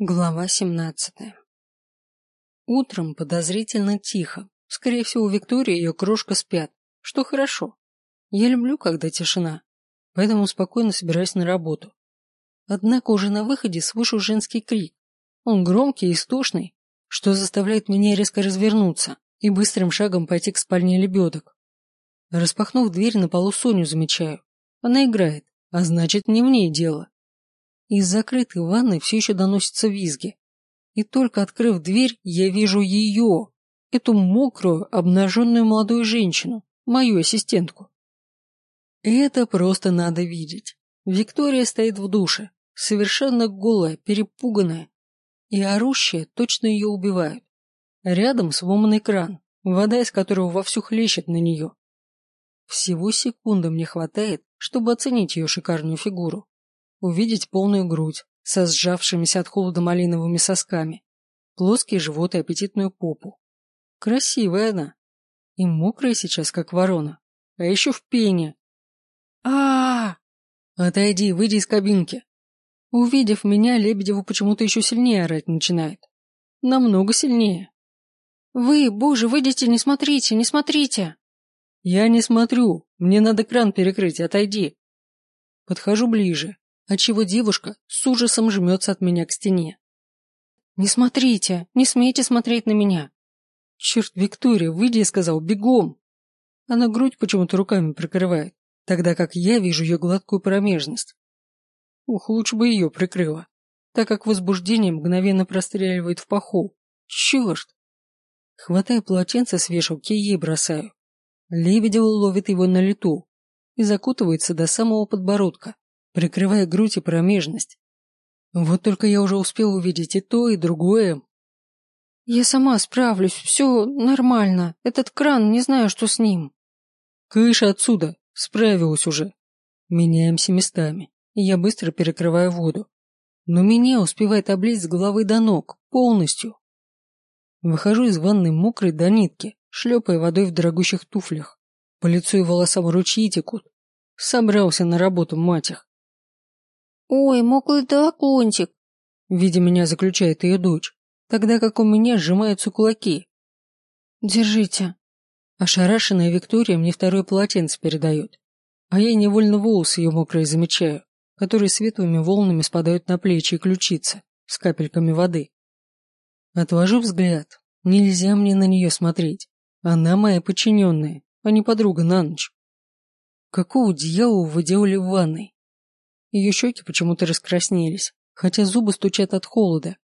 Глава семнадцатая. Утром подозрительно тихо. Скорее всего, Виктория и ее крошка спят, что хорошо. Я люблю, когда тишина, поэтому спокойно собираюсь на работу. Однако уже на выходе слышу женский крик. Он громкий и истошный, что заставляет меня резко развернуться и быстрым шагом пойти к спальне лебедок. Распахнув дверь, на полу Соню замечаю. Она играет, а значит, не в ней дело. Из закрытой ванной все еще доносятся визги. И только открыв дверь, я вижу ее, эту мокрую, обнаженную молодую женщину, мою ассистентку. Это просто надо видеть. Виктория стоит в душе, совершенно голая, перепуганная, и орущая точно ее убивают. Рядом сломанный кран, вода из которого вовсю хлещет на нее. Всего секунды мне хватает, чтобы оценить ее шикарную фигуру увидеть полную грудь со сжавшимися от холода малиновыми сосками, плоский живот и аппетитную попу. Красивая она. И мокрая сейчас, как ворона. А еще в пене. а, Отойди, выйди из кабинки. Увидев меня, Лебедеву почему-то еще сильнее орать начинает. Намного сильнее. Вы, боже, выйдите, не смотрите, не смотрите. Я не смотрю. Мне надо кран перекрыть, отойди. Подхожу ближе, отчего девушка с ужасом жмется от меня к стене. «Не смотрите! Не смейте смотреть на меня!» «Черт, Виктория, выйди, я сказал, бегом!» Она грудь почему-то руками прикрывает, тогда как я вижу ее гладкую промежность. Ух, лучше бы ее прикрыла, так как возбуждение мгновенно простреливает в паху. Черт! Хватаю полотенце с вешалки и ей бросаю. Лебедева ловит его на лету и закутывается до самого подбородка прикрывая грудь и промежность. Вот только я уже успел увидеть и то, и другое. Я сама справлюсь, все нормально. Этот кран, не знаю, что с ним. Кыш отсюда, справилась уже. Меняемся местами, и я быстро перекрываю воду. Но меня успевает облить с головы до ног, полностью. Выхожу из ванной мокрой до нитки, шлепая водой в дорогущих туфлях. По лицу и волосам ручьи текут. Собрался на работу, мать их. «Ой, мокрый дракончик!» Видя меня, заключает ее дочь, тогда как у меня сжимаются кулаки. «Держите!» Ошарашенная Виктория мне второе полотенце передает, а я невольно волосы ее мокрые замечаю, которые светлыми волнами спадают на плечи и ключицы с капельками воды. Отвожу взгляд. Нельзя мне на нее смотреть. Она моя подчиненная, а не подруга на ночь. Какого дьявола вы делали в ванной? Ее щеки почему-то раскраснелись, хотя зубы стучат от холода.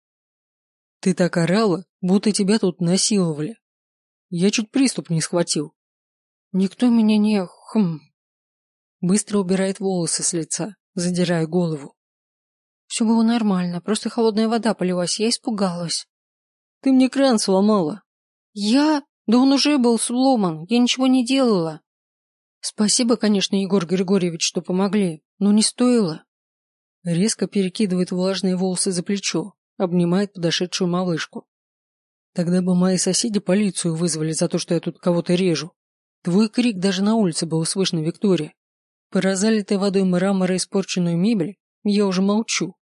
Ты так орала, будто тебя тут насиловали. Я чуть приступ не схватил. Никто меня не... Хм... Быстро убирает волосы с лица, задирая голову. Все было нормально, просто холодная вода полилась, я испугалась. Ты мне кран сломала. Я? Да он уже был сломан, я ничего не делала. Спасибо, конечно, Егор Григорьевич, что помогли, но не стоило. Резко перекидывает влажные волосы за плечо, обнимает подошедшую малышку. Тогда бы мои соседи полицию вызвали за то, что я тут кого-то режу. Твой крик даже на улице был слышно, Виктория. Про залитой водой мрамора испорченную мебель я уже молчу.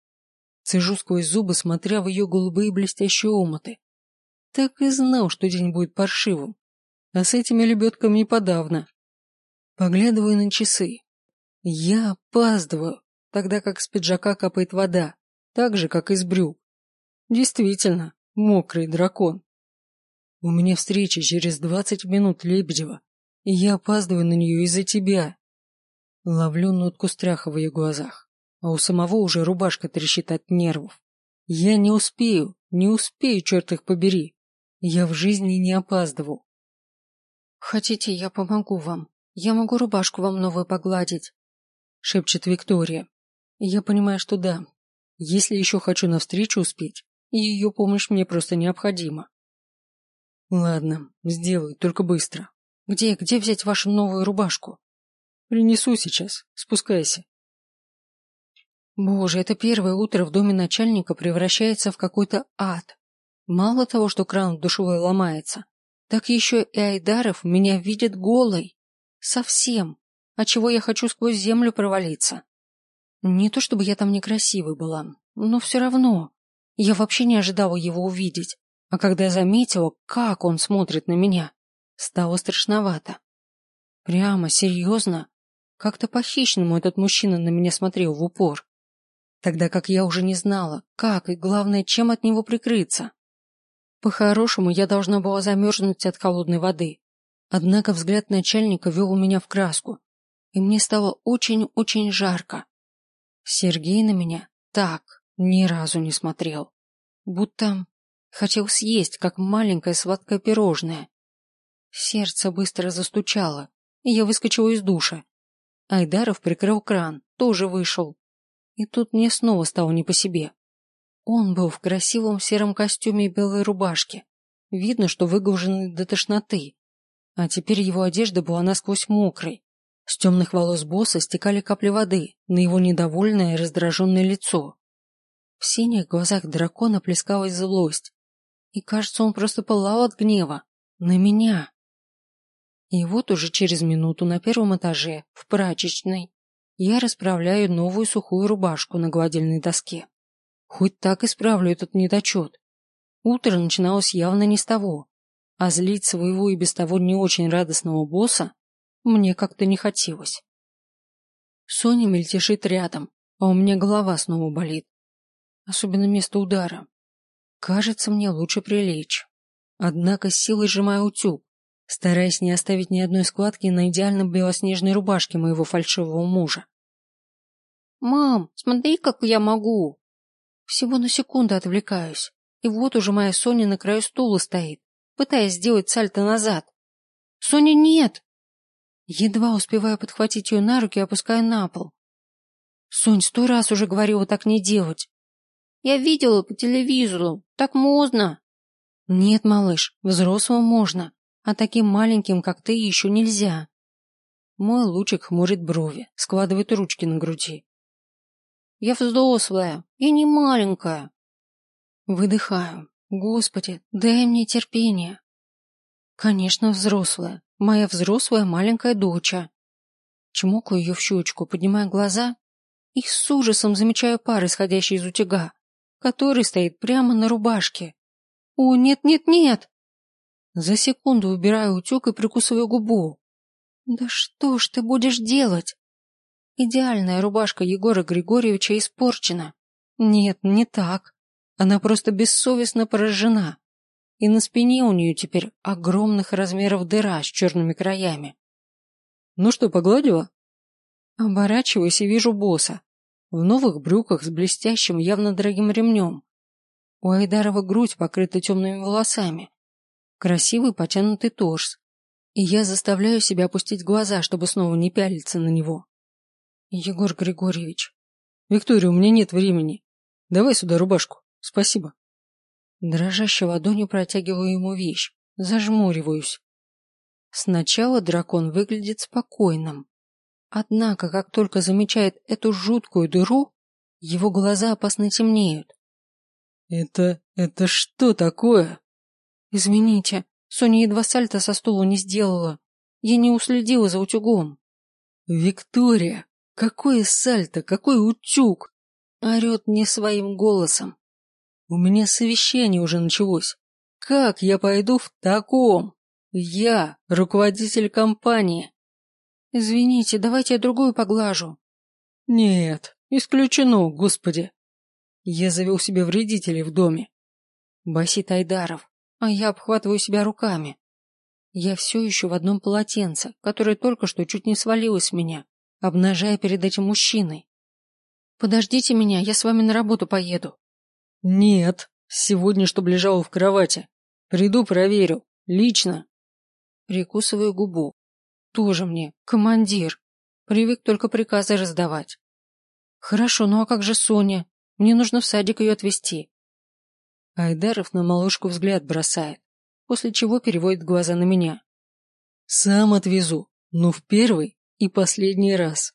Цежу сквозь зубы, смотря в ее голубые блестящие омуты. Так и знал, что день будет паршивым. А с этими лебедками и подавно. Поглядываю на часы. Я опаздываю, тогда как с пиджака капает вода, так же, как из брюк. Действительно, мокрый дракон. У меня встреча через двадцать минут Лебедева, и я опаздываю на нее из-за тебя. Ловлю нотку страха в ее глазах, а у самого уже рубашка трещит от нервов. Я не успею, не успею, черт их побери. Я в жизни не опаздывал. Хотите, я помогу вам? Я могу рубашку вам новую погладить, шепчет Виктория. я понимаю, что да. Если еще хочу навстречу успеть, ее помощь мне просто необходима. Ладно, сделаю, только быстро. Где, где взять вашу новую рубашку? Принесу сейчас, спускайся. Боже, это первое утро в доме начальника превращается в какой-то ад. Мало того, что кран душевой ломается, так еще и Айдаров меня видит голой. Совсем. А чего я хочу сквозь землю провалиться. Не то чтобы я там некрасивой была, но все равно. Я вообще не ожидала его увидеть, а когда я заметила, как он смотрит на меня, стало страшновато. Прямо, серьезно, как-то по-хищному этот мужчина на меня смотрел в упор. Тогда как я уже не знала, как и, главное, чем от него прикрыться. По-хорошему, я должна была замерзнуть от холодной воды. Однако взгляд начальника вел меня в краску, и мне стало очень-очень жарко. Сергей на меня так ни разу не смотрел. Будто хотел съесть, как маленькое сладкое пирожное. Сердце быстро застучало, и я выскочила из душа. Айдаров прикрыл кран, тоже вышел. И тут мне снова стало не по себе. Он был в красивом сером костюме и белой рубашке. Видно, что выглаженный до тошноты. А теперь его одежда была насквозь мокрой. С темных волос босса стекали капли воды на его недовольное и раздраженное лицо. В синих глазах дракона плескалась злость. И кажется, он просто пылал от гнева. На меня. И вот уже через минуту на первом этаже, в прачечной, я расправляю новую сухую рубашку на гладильной доске. Хоть так исправлю этот недочет. Утро начиналось явно не с того, а злить своего и без того не очень радостного босса мне как-то не хотелось. Соня мельтешит рядом, а у меня голова снова болит. Особенно место удара. Кажется, мне лучше прилечь. Однако силой сжимаю утюг, стараясь не оставить ни одной складки на идеально белоснежной рубашке моего фальшивого мужа. «Мам, смотри, как я могу!» Всего на секунду отвлекаюсь, и вот уже моя Соня на краю стула стоит, пытаясь сделать сальто назад. «Соня, нет!» Едва успеваю подхватить ее на руки и опускаю на пол. «Сонь, сто раз уже говорила так не делать!» «Я видела по телевизору, так можно!» «Нет, малыш, взрослым можно, а таким маленьким, как ты, еще нельзя. Мой лучик хмурит брови, складывает ручки на груди. Я взрослая, я не маленькая. Выдыхаю. Господи, дай мне терпение. Конечно, взрослая. Моя взрослая маленькая доча. Чмокаю ее в щечку, поднимая глаза и с ужасом замечаю пар, исходящий из утюга, который стоит прямо на рубашке. О, нет, нет, нет! За секунду убираю утюг и прикусываю губу. Да что ж ты будешь делать? Идеальная рубашка Егора Григорьевича испорчена. Нет, не так. Она просто бессовестно поражена. И на спине у нее теперь огромных размеров дыра с черными краями. Ну что, погладила? Оборачиваюсь и вижу босса. В новых брюках с блестящим, явно дорогим ремнем. У Айдарова грудь покрыта темными волосами, красивый потянутый торс, и я заставляю себя опустить глаза, чтобы снова не пялиться на него. Егор Григорьевич. Виктория, у меня нет времени. Давай сюда рубашку. Спасибо. Дрожащей ладонью протягиваю ему вещь, зажмуриваюсь. Сначала дракон выглядит спокойным. Однако, как только замечает эту жуткую дыру, его глаза опасно темнеют. «Это... это что такое?» Извините, Соня едва сальто со стула не сделала. Я не уследила за утюгом. Виктория, какое сальто, какой утюг? Орет не своим голосом. У меня совещание уже началось. Как я пойду в таком? Я руководитель компании. Извините, давайте я другую поглажу. Нет, исключено, господи. Я завел себе вредителей в доме. Басит Айдаров а я обхватываю себя руками. Я все еще в одном полотенце, которое только что чуть не свалилось с меня, обнажая перед этим мужчиной. Подождите меня, я с вами на работу поеду. Нет, сегодня, чтобы лежала в кровати. Приду, проверю. Лично. Прикусываю губу. Тоже мне, командир. Привык только приказы раздавать. Хорошо, ну а как же Соня? Мне нужно в садик ее отвезти. Айдаров на малышку взгляд бросает, после чего переводит глаза на меня. Сам отвезу, но в первый и последний раз.